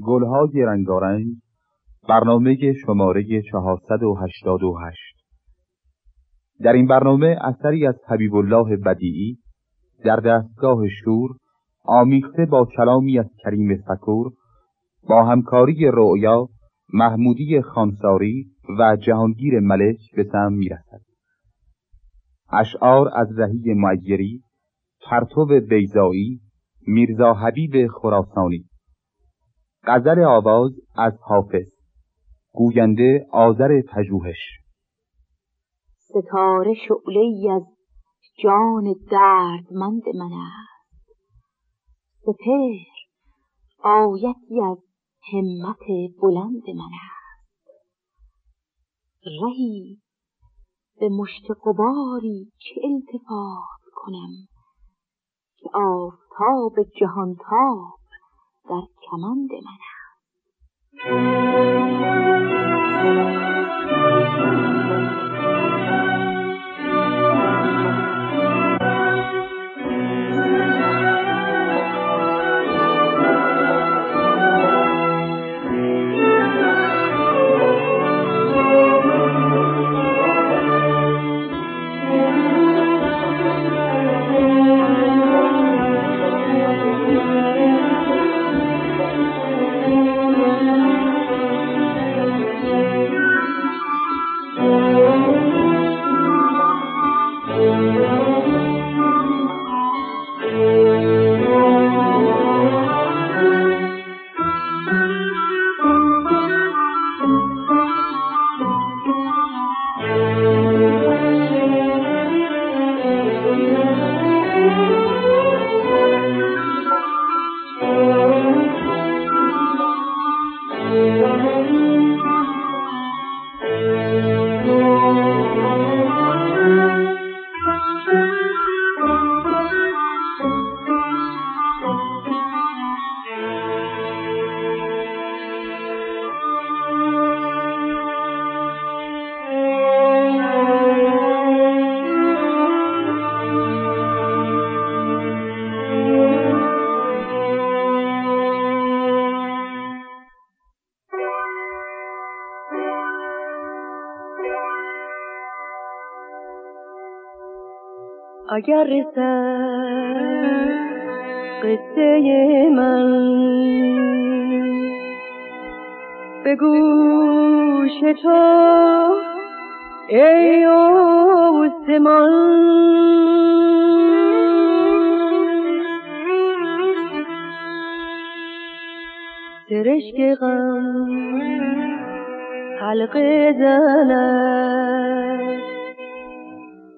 گلهای رنگارنگ برنامه شماره 488 در این برنامه اثری از حبیب الله بدیعی در دستگاه شور آمیخته با کلامی از کریم فکور با همکاری رؤیا محمودی خانساری و جهانگیر ملک به سم می‌رسد. اشعار از رهی معیری پرتو بیزایی میرزا حبیب خراسانی. غزل آواز از حافظ. گوینده آذر پژوهش. ستاره شعله از جان دردمند من است. سپهر آیتی از همت بلند من است. رهی به مشت قباری چه التفات کنم که آفتاب جهانتاب در کمند من اگر رسد قصه من به گوش تو ای آسمان. سرشک غم حلقه زند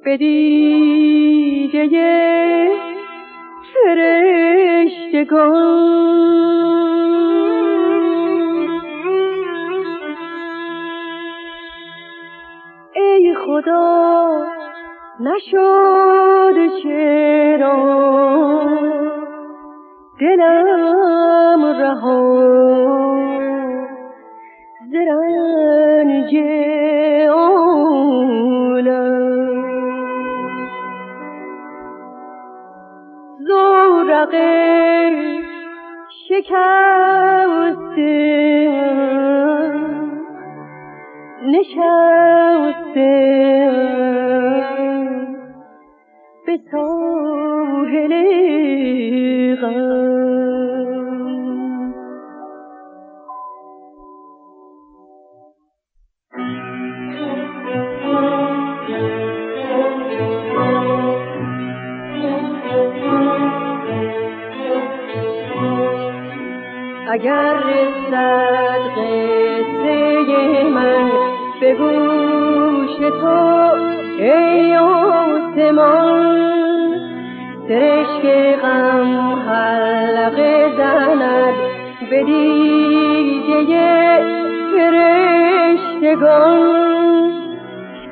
به دیده فرشتگان ای خدا نشد چرا؟ دلم رها. زرنج زورق شکسته. نشسته. به ساحل اگر رسد قصه من. به گوش تو ای آسمان. سرشک غم حلقه زند به دیده فرشتگان.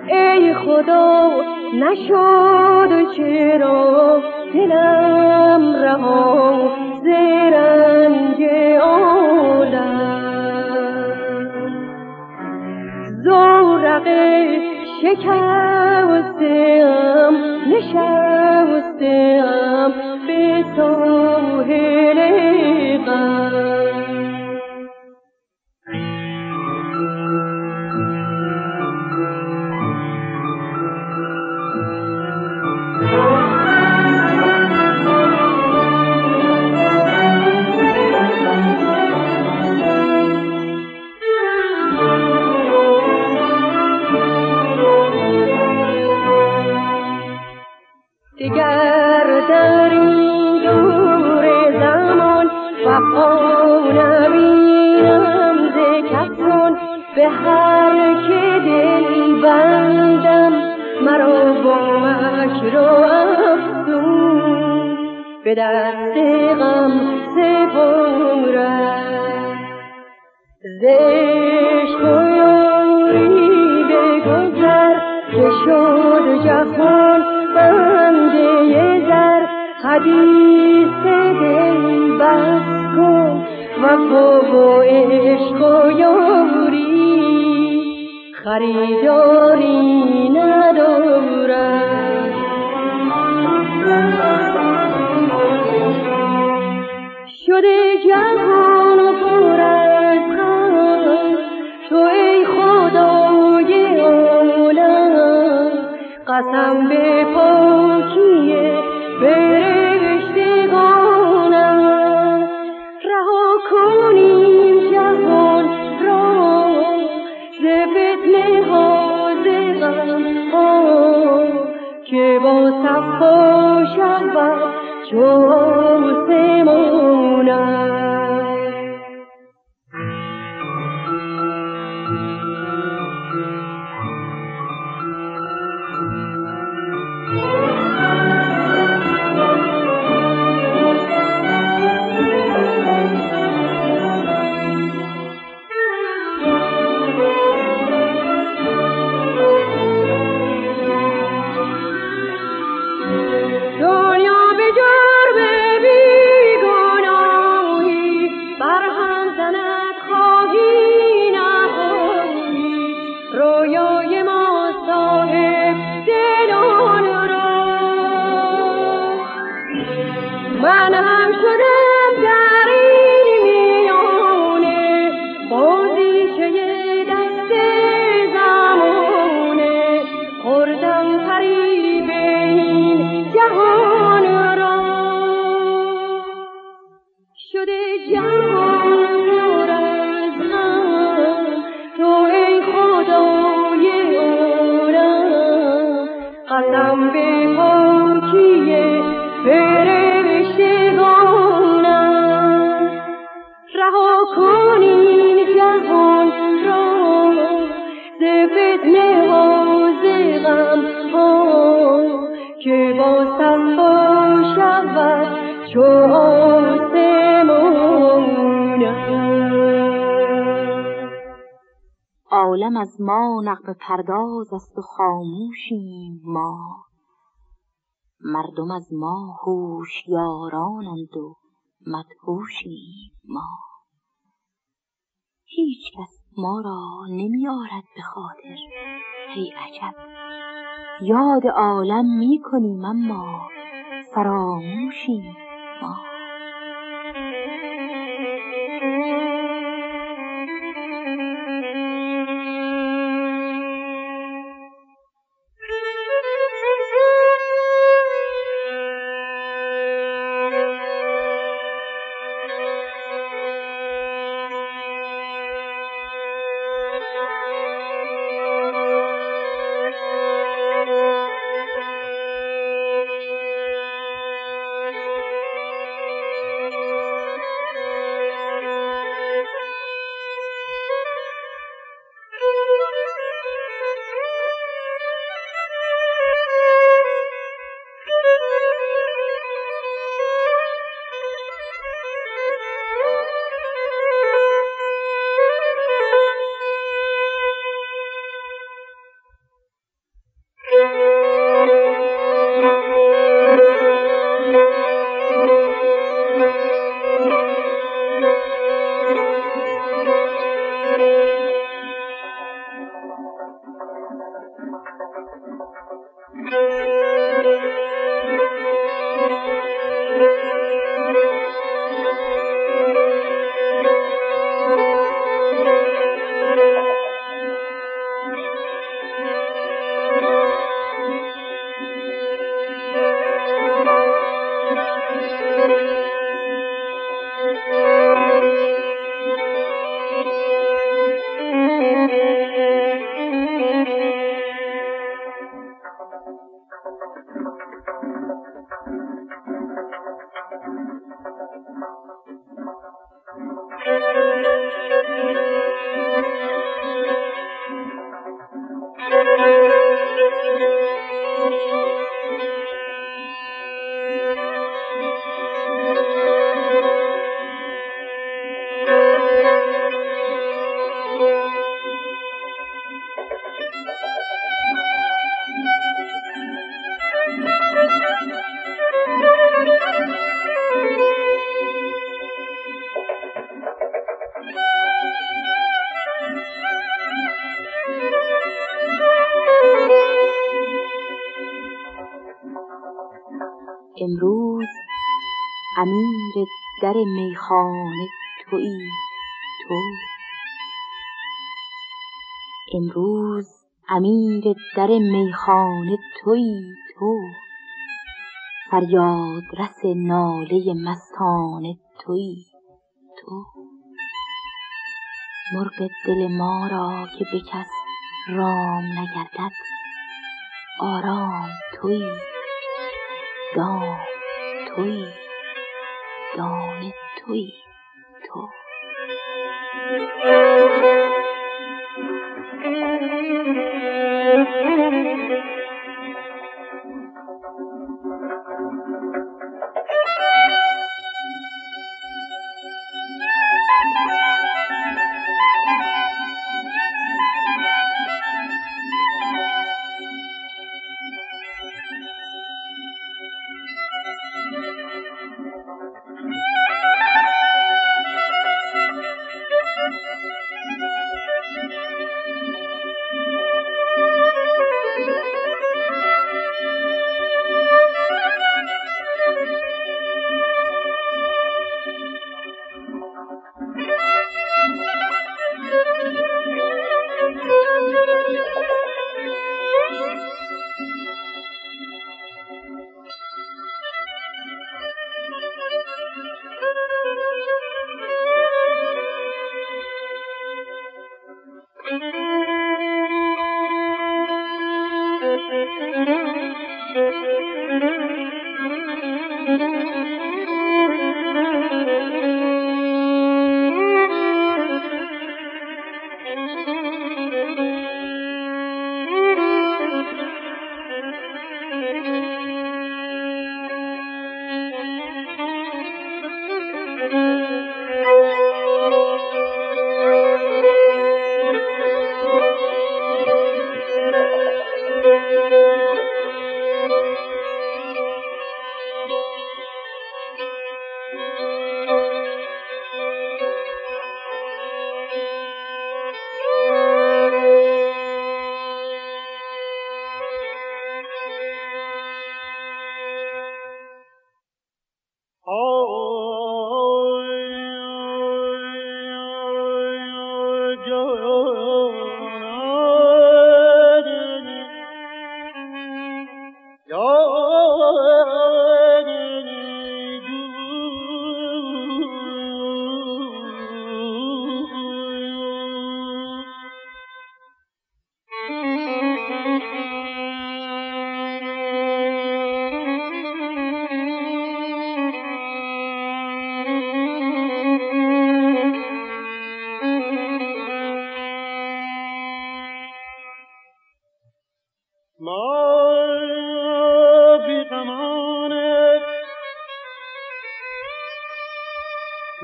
ای خدا نشد چرا دلم رها؟ زرنج زورق شکستم نشستم به ساحل دیگر در این دور زمان وفا نبینم ز کسان به هر که دل بندم مرا با مکر و به دست غم سپرد زشت و یاری بگذر که شد جهان. حدیث دل بس کن وفا و عشق و یاری. خریداری ندارد شده جهان پر از تو ای خدای عالم. قسم به پاکی شود عالم از ما نقب پرداز است و خاموشیم ما. مردم از ما هوشیارانند و مدهوشیم ما. هیچ کس ما را نمی آرد به خاطر. ای عجب. یاد عالم می کنیم اما فراموشیم ما. در میخانه تویی تو. امروز امیر در میخانه تویی تو. فریاد رس ناله مستانه تویی تو. مرغ دل ما را که به کس رام نگردد آرام تویی دام دانه تویی تو.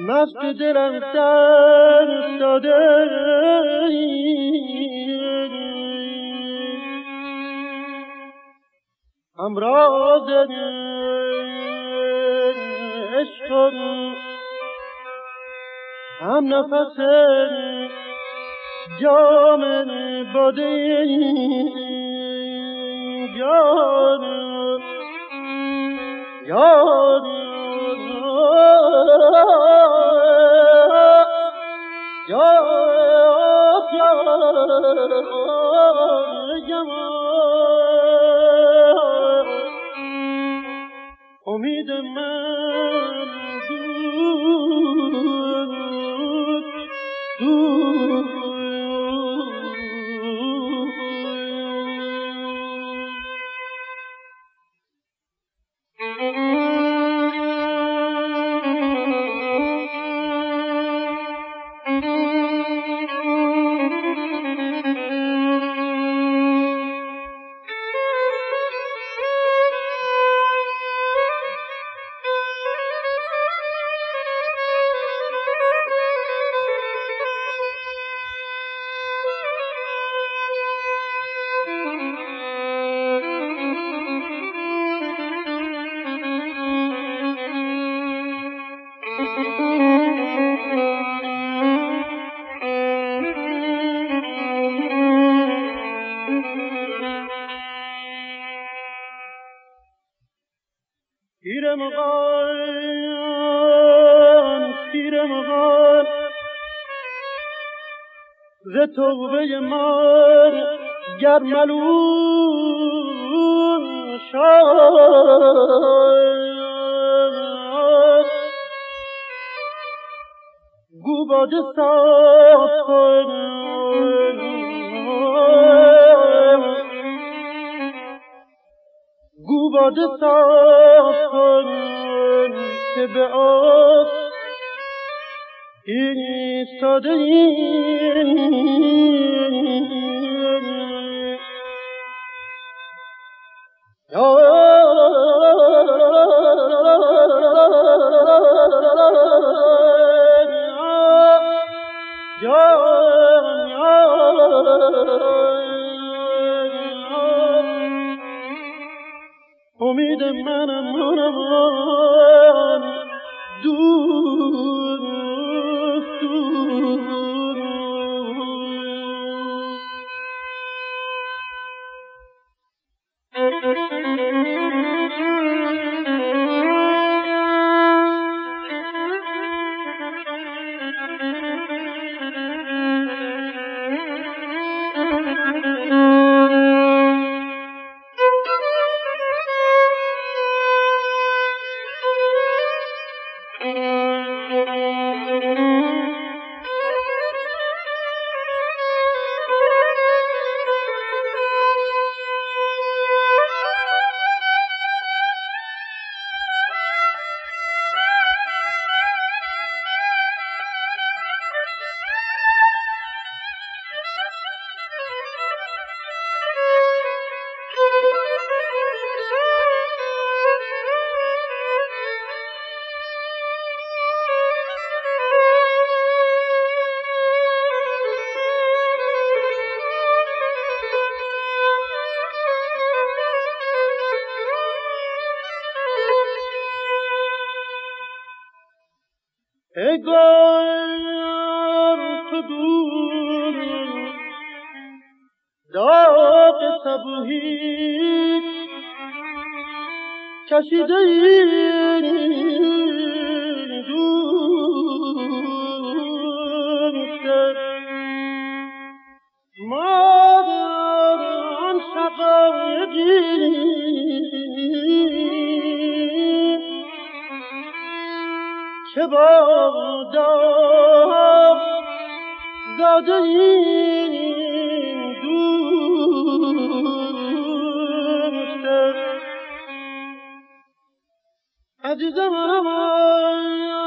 مست دلم سر افتاده امراض عشق هم نفس جام باده. جان. جان امید من مغان ز توبه من گر ملون شد گو باده صاف گو باده صاف کن که به آب ایستاده امید منم منم دور که با داغ زاده عزیزم امید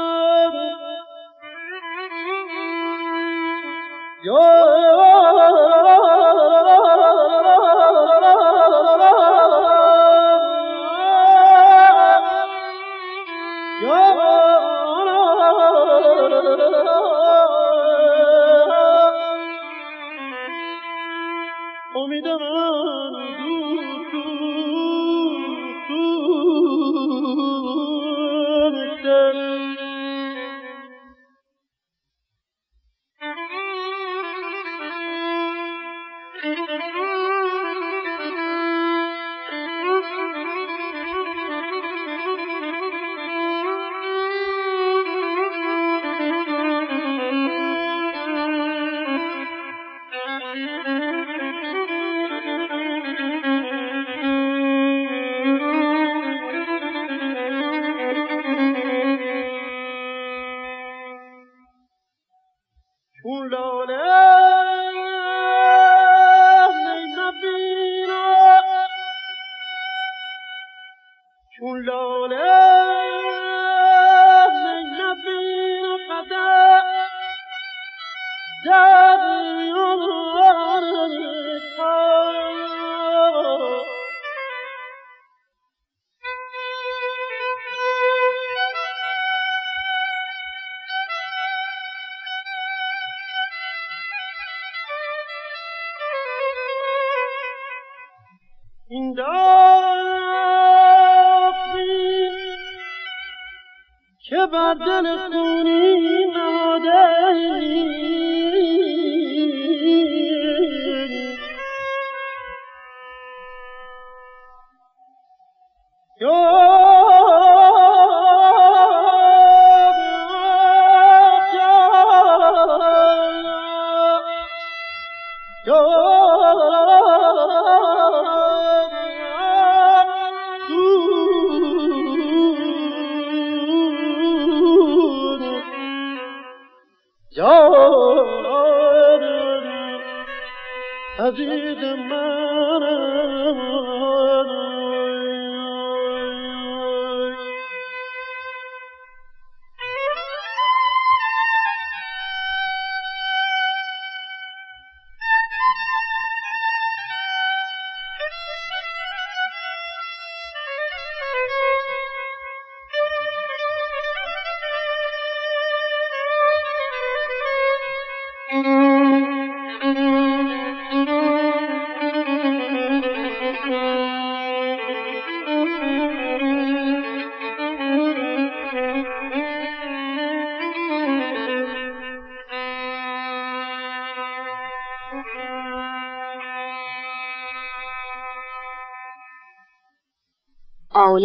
این داغی که بر دل خونی.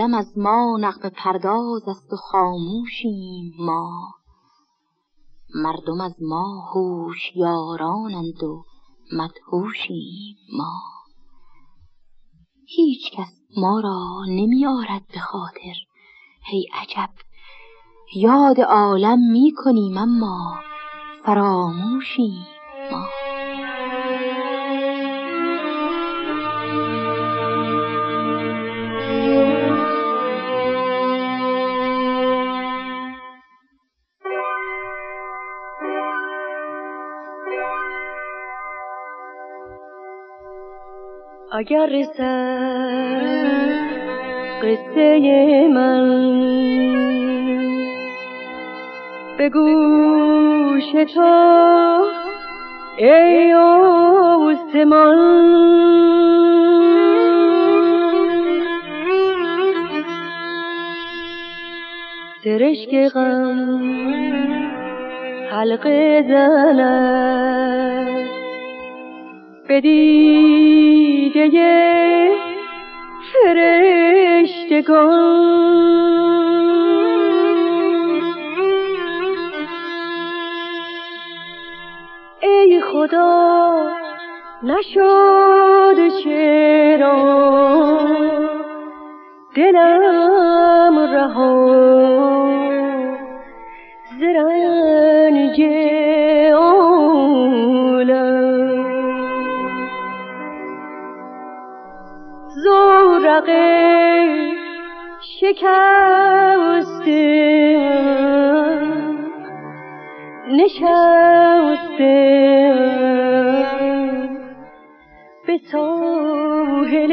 عالم از ما نقب پرداز است و خاموشیم ما. مردم از ما هوشیارانند و مدهوشیم ما. هیچ کس ما را نمی آرد به خاطر. هی عجب یاد عالم می کنیم اما فراموشیم ما. اگر رسد قصه من. به گوش تو ای آسمان. سرشک غم حلقه زند به دیده فرشتگان. ای خدا نشد چرا دلم رها. زرنج زورقه شکسته نشسته به ساحل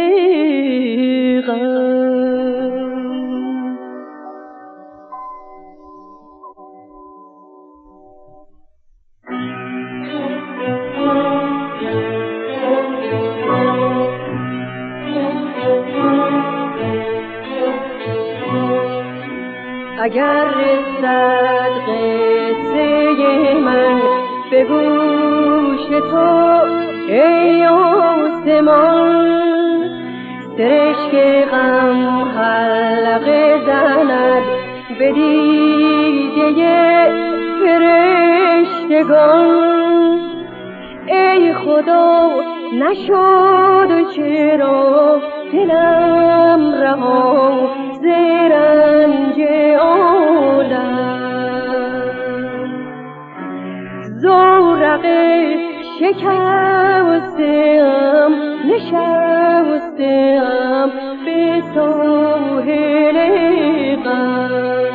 نشد چرا دلم رها زرنج زورق شکستم نشستم به ساحل غم.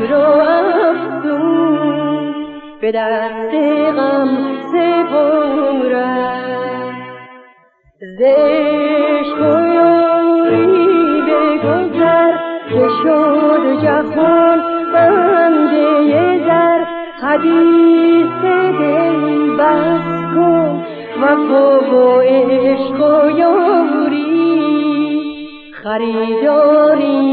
مکر و افسون به دست غم سپرد زشت یاری بگذر که شد جهان بنده زر. حدیث دل بس کن وفا و عشق و یاری. خریداری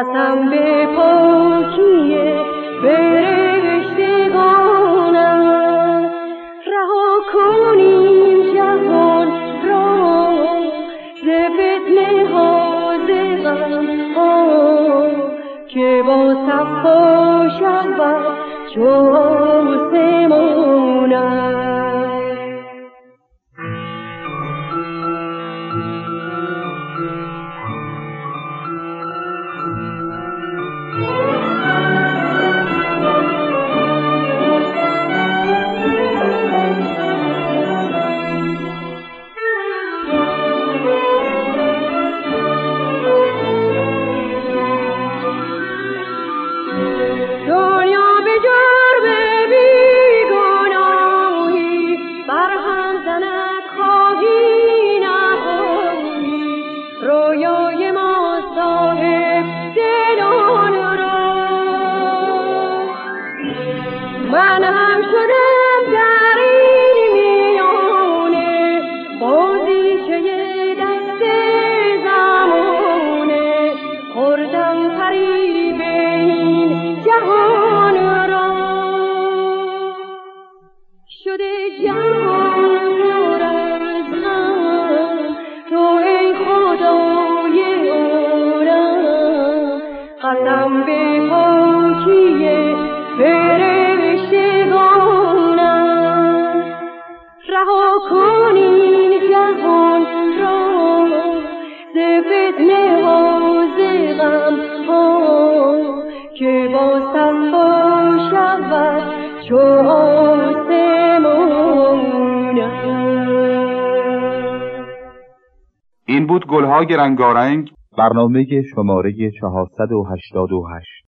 قسم به پاکی فرشتگانم رها کنیم جهان را ز فتنه ها که با صفا شود چون این رنگارنگ. برنامه شماره 488